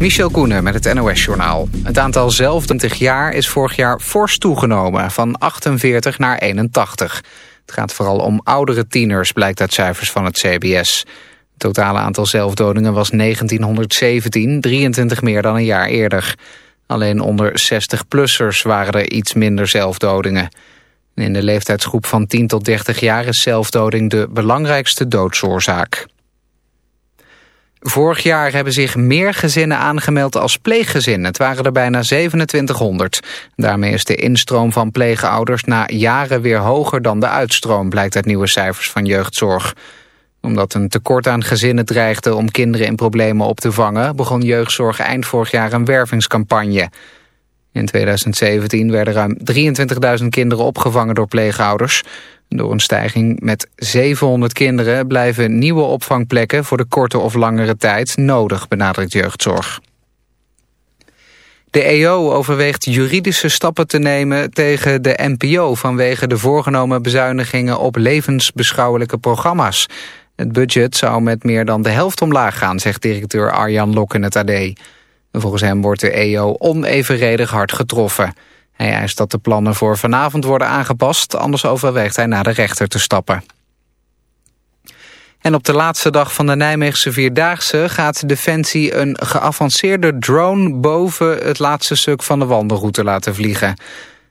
Michel Koenen met het NOS-journaal. Het aantal zelf 20 jaar is vorig jaar fors toegenomen, van 48 naar 81. Het gaat vooral om oudere tieners, blijkt uit cijfers van het CBS. Het totale aantal zelfdodingen was 1917, 23 meer dan een jaar eerder. Alleen onder 60-plussers waren er iets minder zelfdodingen. In de leeftijdsgroep van 10 tot 30 jaar is zelfdoding de belangrijkste doodsoorzaak. Vorig jaar hebben zich meer gezinnen aangemeld als pleeggezin. Het waren er bijna 2700. Daarmee is de instroom van pleegouders na jaren weer hoger dan de uitstroom... blijkt uit nieuwe cijfers van jeugdzorg. Omdat een tekort aan gezinnen dreigde om kinderen in problemen op te vangen... begon jeugdzorg eind vorig jaar een wervingscampagne. In 2017 werden ruim 23.000 kinderen opgevangen door pleegouders... Door een stijging met 700 kinderen blijven nieuwe opvangplekken voor de korte of langere tijd nodig, benadrukt jeugdzorg. De EO overweegt juridische stappen te nemen tegen de NPO vanwege de voorgenomen bezuinigingen op levensbeschouwelijke programma's. Het budget zou met meer dan de helft omlaag gaan, zegt directeur Arjan Lok in het AD. Volgens hem wordt de EO onevenredig hard getroffen. Hij eist dat de plannen voor vanavond worden aangepast... anders overweegt hij naar de rechter te stappen. En op de laatste dag van de Nijmeegse Vierdaagse gaat Defensie een geavanceerde drone boven het laatste stuk van de wandelroute laten vliegen.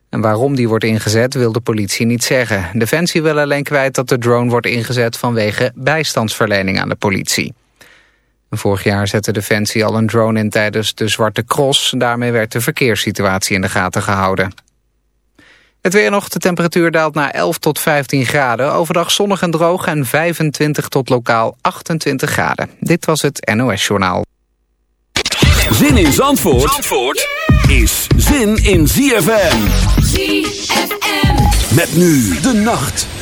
En waarom die wordt ingezet wil de politie niet zeggen. Defensie wil alleen kwijt dat de drone wordt ingezet vanwege bijstandsverlening aan de politie. Vorig jaar zette Defensie al een drone in tijdens de Zwarte Cross. Daarmee werd de verkeerssituatie in de gaten gehouden. Het weer nog, de temperatuur daalt naar 11 tot 15 graden. Overdag zonnig en droog en 25 tot lokaal 28 graden. Dit was het NOS Journaal. Zin in Zandvoort, Zandvoort is zin in ZFM. ZFM. Met nu de nacht.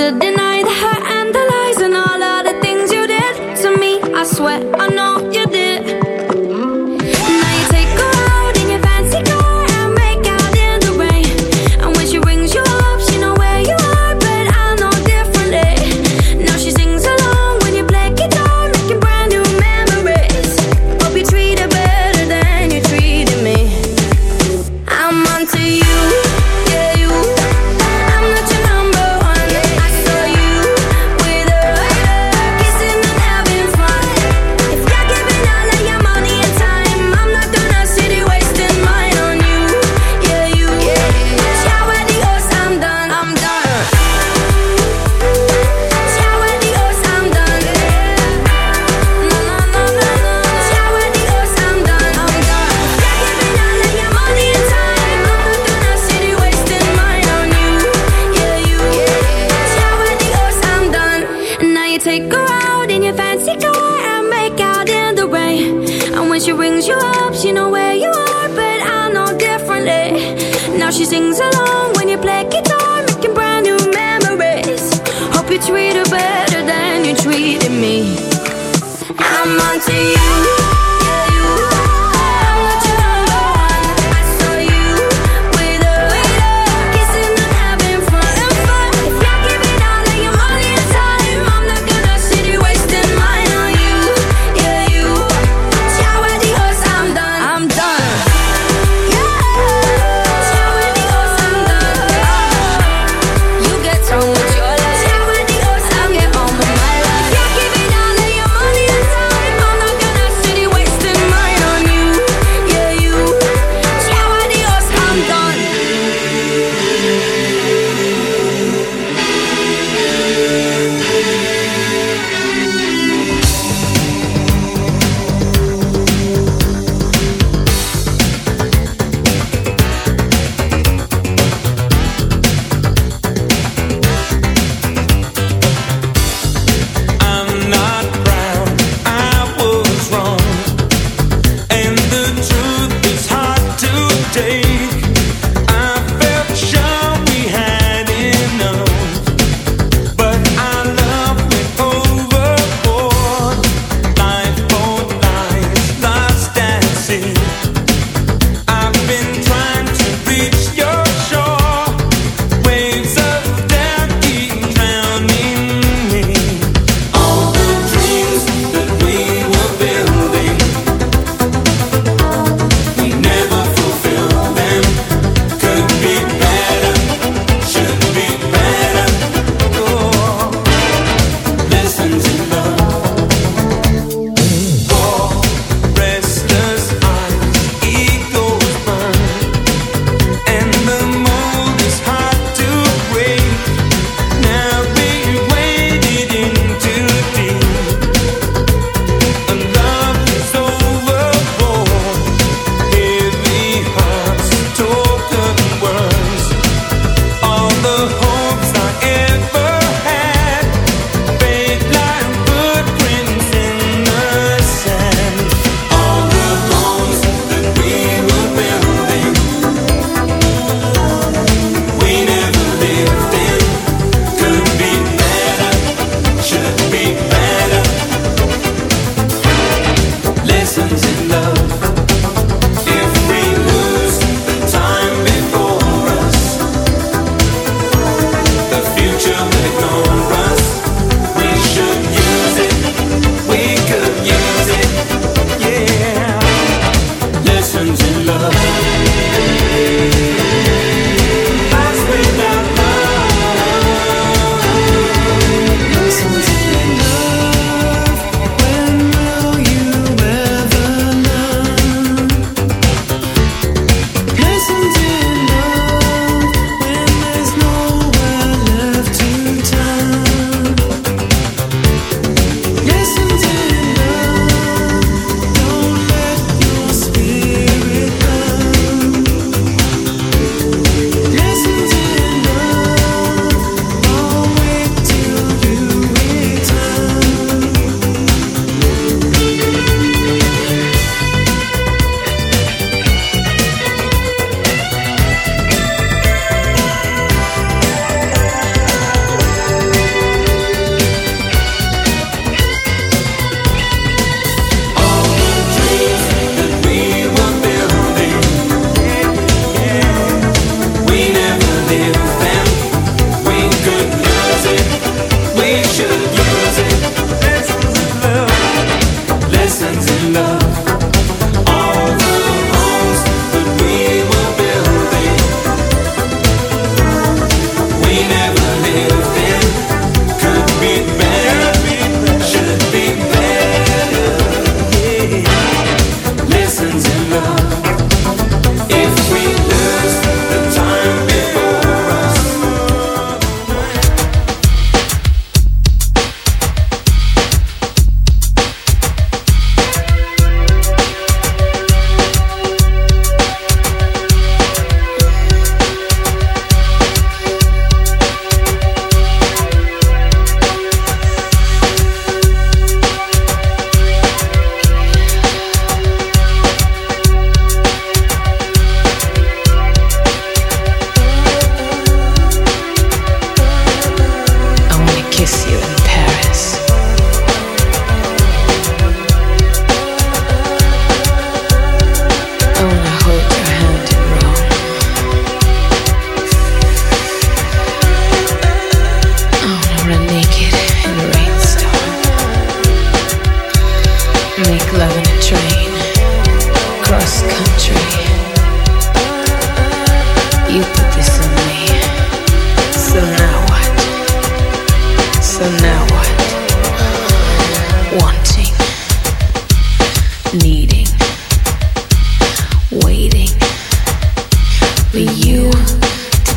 to I'm onto you.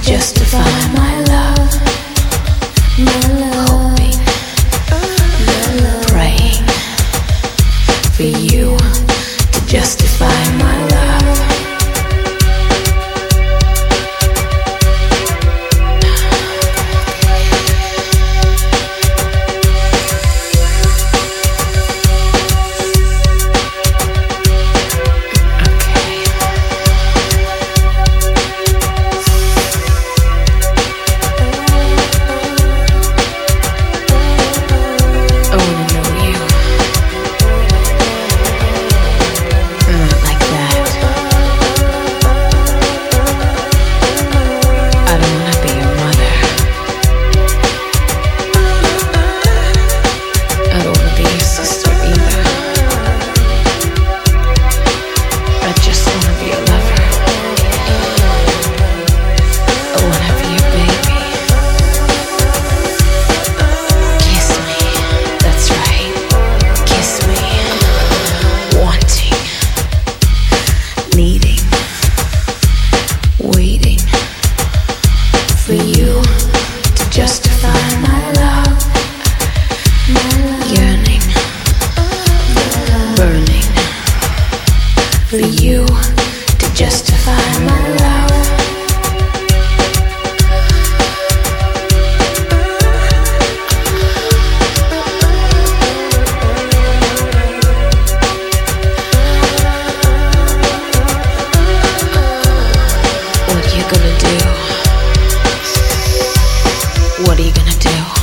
justify my love, my love. do.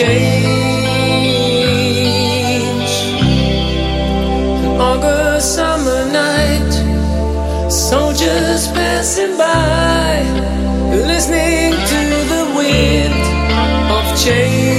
change. An August summer night, soldiers passing by, listening to the wind of change.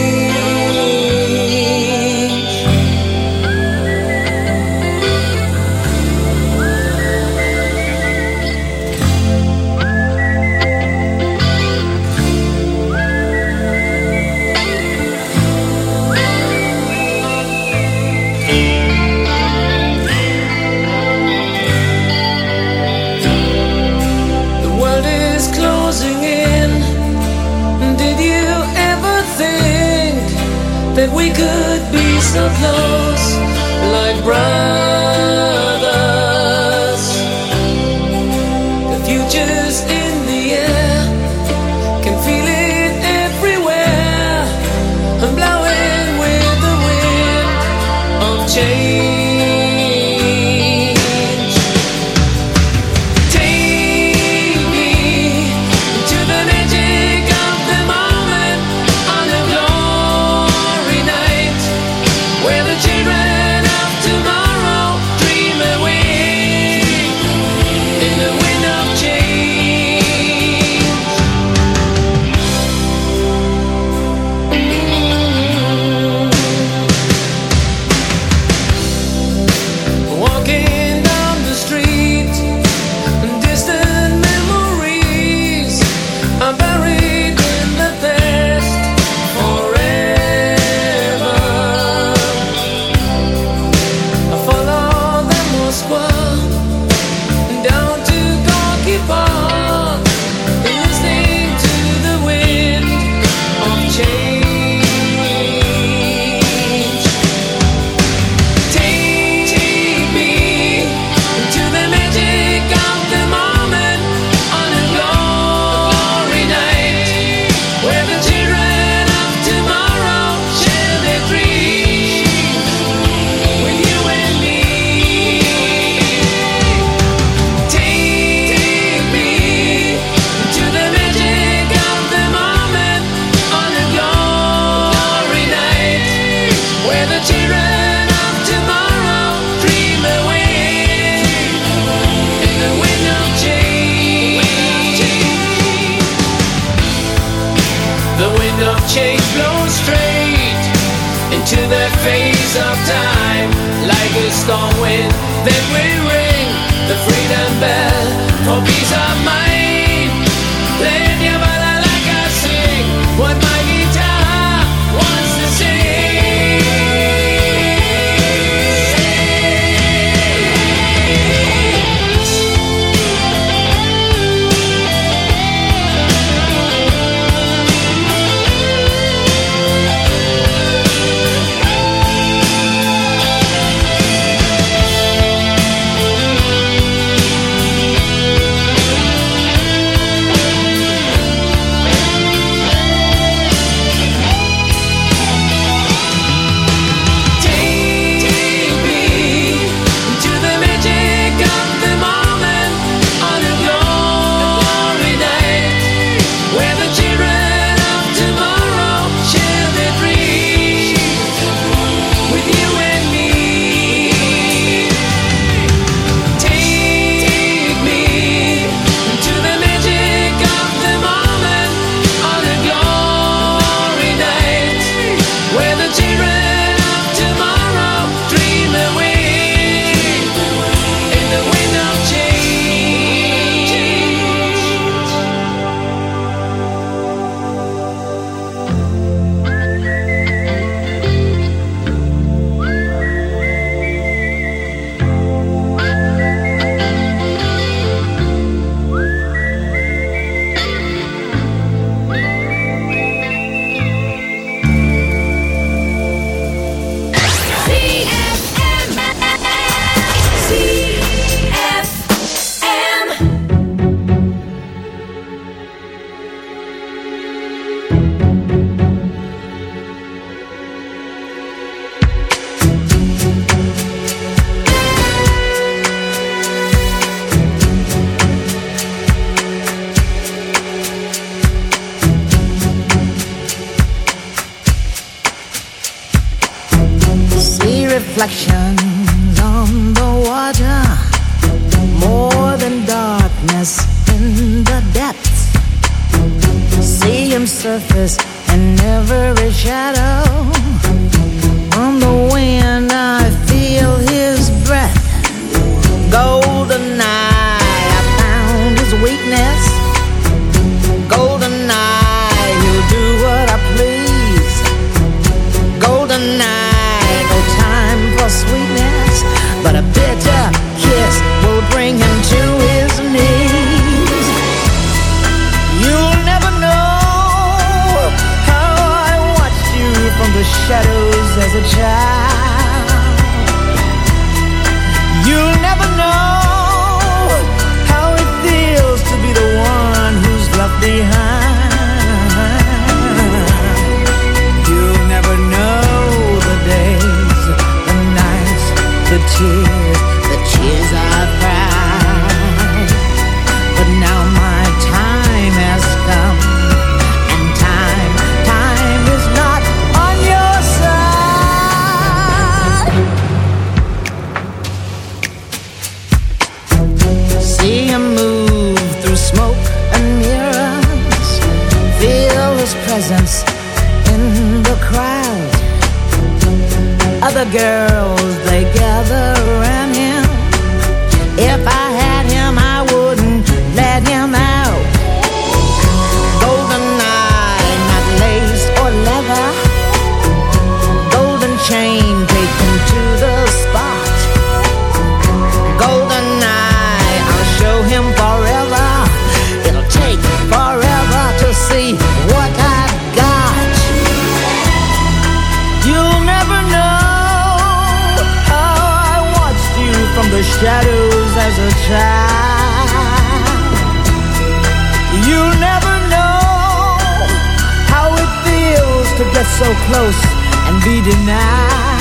get so close and be denied.